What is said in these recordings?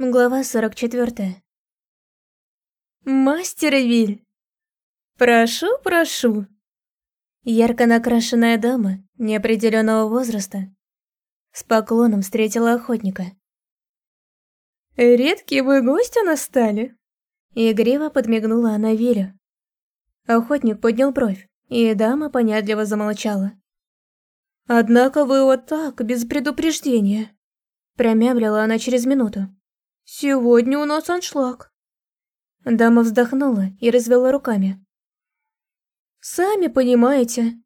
Глава 44. Мастер Виль! Прошу, прошу. Ярко накрашенная дама неопределенного возраста с поклоном встретила охотника. Редкий вы гость у нас стали. Игриво подмигнула она Вилю. Охотник поднял бровь, и дама понятливо замолчала. «Однако вы вот так, без предупреждения», промямлила она через минуту. Сегодня у нас аншлаг. Дама вздохнула и развела руками. Сами понимаете,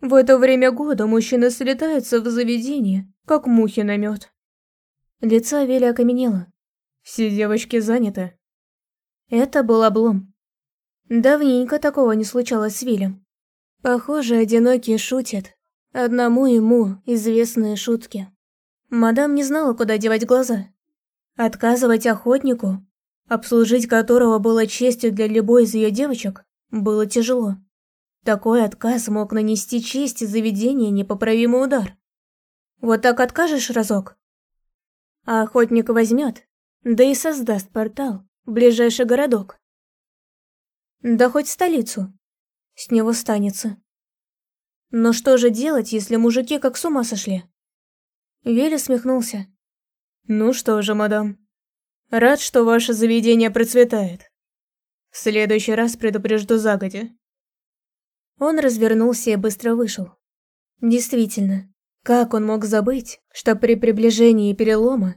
в это время года мужчины слетаются в заведение, как мухи на мед. Лицо Вели окаменело. Все девочки заняты. Это был облом. Давненько такого не случалось с Вилем. Похоже, одинокие шутят. Одному ему известные шутки. Мадам не знала, куда девать глаза. Отказывать охотнику, обслужить которого было честью для любой из ее девочек, было тяжело. Такой отказ мог нанести чести заведения непоправимый удар. Вот так откажешь разок, а охотник возьмет, да и создаст портал ближайший городок. Да хоть столицу. С него станется. Но что же делать, если мужики как с ума сошли? Вели смехнулся. Ну что же, мадам. Рад, что ваше заведение процветает. В следующий раз предупрежду загодя. Он развернулся и быстро вышел. Действительно, как он мог забыть, что при приближении перелома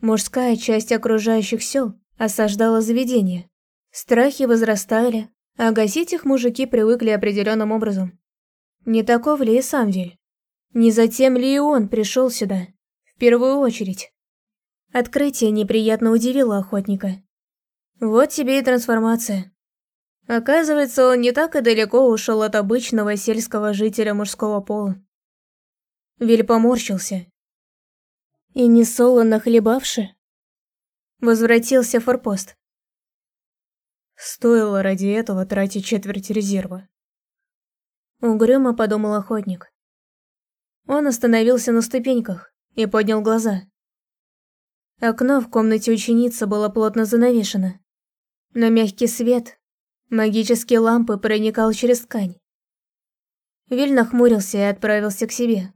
мужская часть окружающих сел осаждала заведение. Страхи возрастали, а гасить их мужики привыкли определенным образом. Не таков ли и сам Виль? Не затем ли и он пришел сюда, в первую очередь? Открытие неприятно удивило охотника. Вот тебе и трансформация. Оказывается, он не так и далеко ушел от обычного сельского жителя мужского пола. Виль поморщился. И не солоно хлебавши, возвратился в форпост. Стоило ради этого тратить четверть резерва. Угрюмо подумал охотник. Он остановился на ступеньках и поднял глаза. Окно в комнате ученицы было плотно занавешено. Но мягкий свет, магические лампы проникал через ткань. Виль нахмурился и отправился к себе.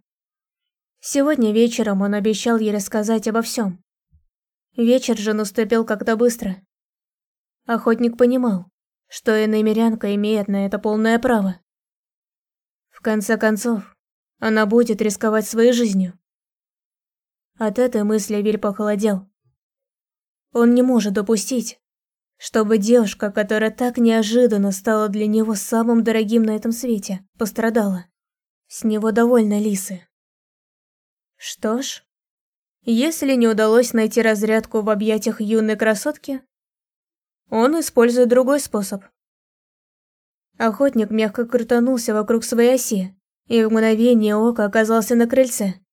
Сегодня вечером он обещал ей рассказать обо всем. Вечер же наступил как-то быстро. Охотник понимал, что иномерянка имеет на это полное право. В конце концов, она будет рисковать своей жизнью. От этой мысли Виль похолодел. Он не может допустить, чтобы девушка, которая так неожиданно стала для него самым дорогим на этом свете, пострадала. С него довольно Лисы. Что ж, если не удалось найти разрядку в объятиях юной красотки, он использует другой способ. Охотник мягко крутанулся вокруг своей оси и в мгновение ока оказался на крыльце.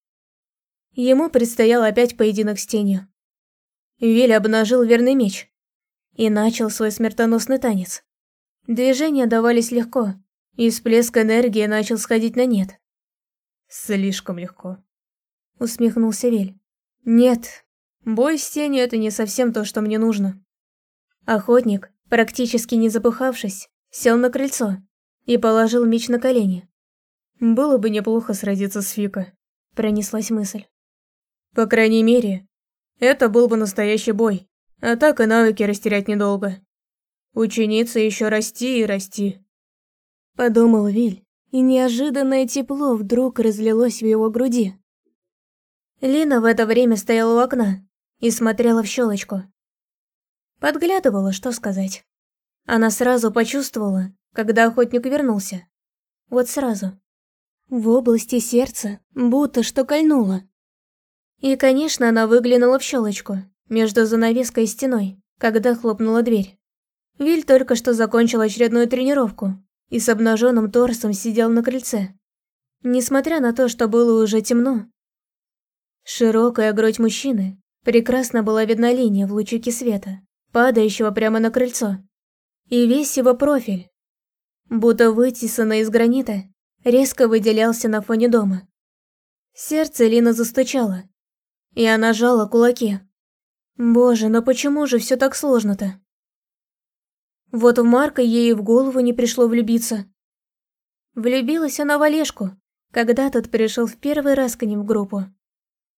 Ему предстоял опять поединок с тенью. Виль обнажил верный меч и начал свой смертоносный танец. Движения давались легко, и всплеск энергии начал сходить на нет. «Слишком легко», — усмехнулся Виль. «Нет, бой с тенью — это не совсем то, что мне нужно». Охотник, практически не запыхавшись, сел на крыльцо и положил меч на колени. «Было бы неплохо сразиться с Фика», — пронеслась мысль. По крайней мере, это был бы настоящий бой, а так и навыки растерять недолго. Ученица еще расти и расти. Подумал Виль, и неожиданное тепло вдруг разлилось в его груди. Лина в это время стояла у окна и смотрела в щелочку. Подглядывала, что сказать. Она сразу почувствовала, когда охотник вернулся. Вот сразу. В области сердца будто что кольнуло. И, конечно, она выглянула в щелочку, между занавеской и стеной, когда хлопнула дверь. Виль только что закончил очередную тренировку и с обнаженным торсом сидел на крыльце. Несмотря на то, что было уже темно, широкая грудь мужчины прекрасно была видна линия в лучике света, падающего прямо на крыльцо. И весь его профиль, будто вытесанный из гранита, резко выделялся на фоне дома. Сердце Лины застучало, и она жала кулаки. Боже, но почему же все так сложно-то? Вот в Марка ей и в голову не пришло влюбиться. Влюбилась она в Олежку, когда тот пришел в первый раз к ним в группу.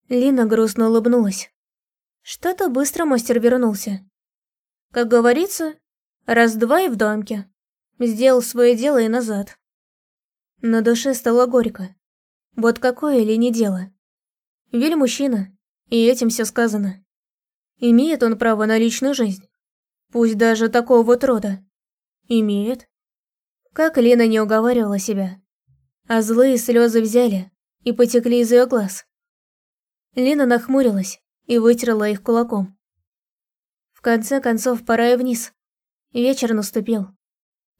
Лина грустно улыбнулась. Что-то быстро мастер вернулся. Как говорится, раз-два и в дамке. Сделал свое дело и назад. На душе стало горько. Вот какое ли не дело. Виль мужчина, и этим все сказано. Имеет он право на личную жизнь. Пусть даже такого вот рода. Имеет. Как Лена не уговаривала себя. А злые слезы взяли и потекли из ее глаз. Лена нахмурилась и вытерла их кулаком. В конце концов, пора и вниз. Вечер наступил.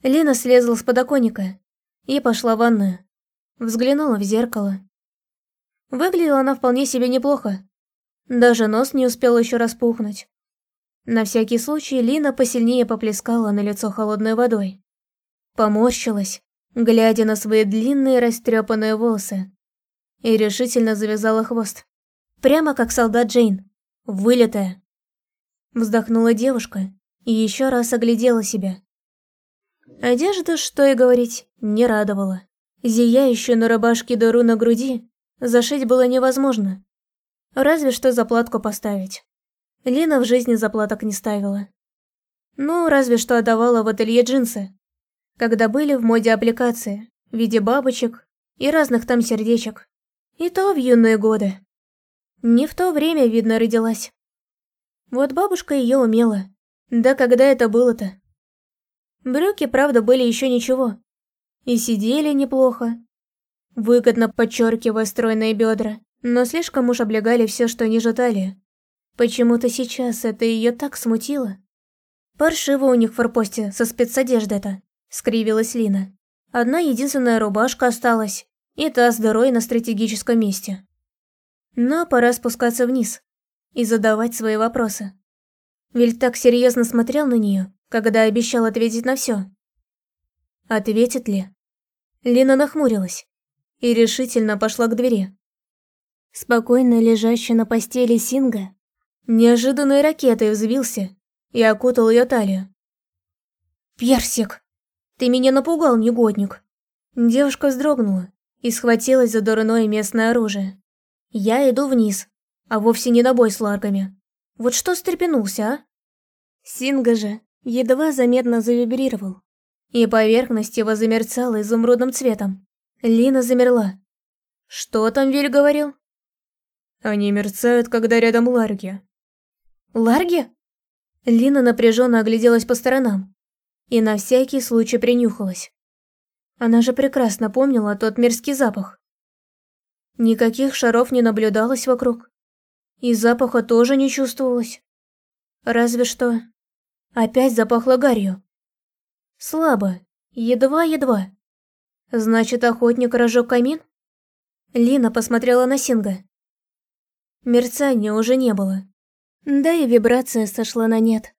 Лена слезла с подоконника и пошла в ванную. Взглянула в зеркало. Выглядела она вполне себе неплохо. Даже нос не успел еще распухнуть. На всякий случай Лина посильнее поплескала на лицо холодной водой. Поморщилась, глядя на свои длинные растрепанные волосы. И решительно завязала хвост. Прямо как солдат Джейн. Вылитая. Вздохнула девушка и еще раз оглядела себя. Одежда, что и говорить, не радовала. Зияющую на рубашке дыру на груди зашить было невозможно. Разве что заплатку поставить. Лина в жизни заплаток не ставила. Ну, разве что отдавала в ателье джинсы, когда были в моде аппликации в виде бабочек и разных там сердечек. И то в юные годы. Не в то время, видно, родилась. Вот бабушка ее умела. Да когда это было-то? Брюки, правда, были еще ничего. И сидели неплохо. Выгодно подчеркивая стройные бедра, но слишком уж облегали все, что ниже талии. Почему-то сейчас это ее так смутило. Паршиво у них в форпосте со спецодеждой-то, скривилась Лина. Одна единственная рубашка осталась, и та с дырой на стратегическом месте. Но пора спускаться вниз и задавать свои вопросы. Виль так серьезно смотрел на нее, когда обещал ответить на все. Ответит ли? Лина нахмурилась и решительно пошла к двери. Спокойно лежащий на постели Синга Неожиданной ракетой взвился и окутал ее талию. «Персик! Ты меня напугал, негодник!» Девушка вздрогнула и схватилась за дурное местное оружие. «Я иду вниз, а вовсе не на бой с ларгами. Вот что стрепенулся, а?» Синга же едва заметно завибрировал, и поверхность его замерцала изумрудным цветом. Лина замерла. «Что там Виль говорил?» «Они мерцают, когда рядом ларги», Ларги? Лина напряженно огляделась по сторонам и на всякий случай принюхалась. Она же прекрасно помнила тот мерзкий запах. Никаких шаров не наблюдалось вокруг. И запаха тоже не чувствовалось. Разве что... Опять запахло гарью. Слабо, едва-едва. Значит, охотник разжег камин? Лина посмотрела на Синга. Мерцания уже не было. Да и вибрация сошла на нет.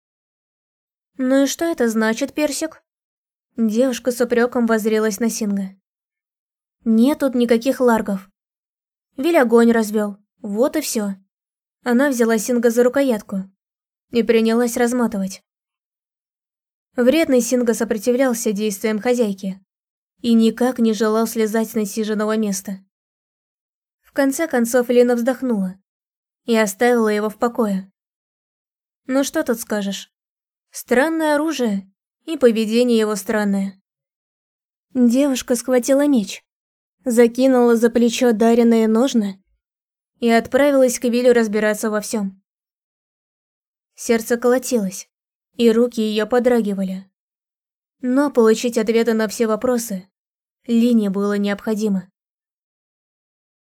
«Ну и что это значит, Персик?» Девушка с упреком воззрелась на Синга. «Нет тут никаких ларгов. Виль огонь развел, вот и все. Она взяла Синга за рукоятку и принялась разматывать. Вредный Синга сопротивлялся действиям хозяйки и никак не желал слезать с насиженного места. В конце концов Лена вздохнула и оставила его в покое. Ну что тут скажешь? Странное оружие, и поведение его странное. Девушка схватила меч, закинула за плечо даренные ножны и отправилась к Вилю разбираться во всем. Сердце колотилось, и руки ее подрагивали. Но получить ответы на все вопросы Лине было необходимо.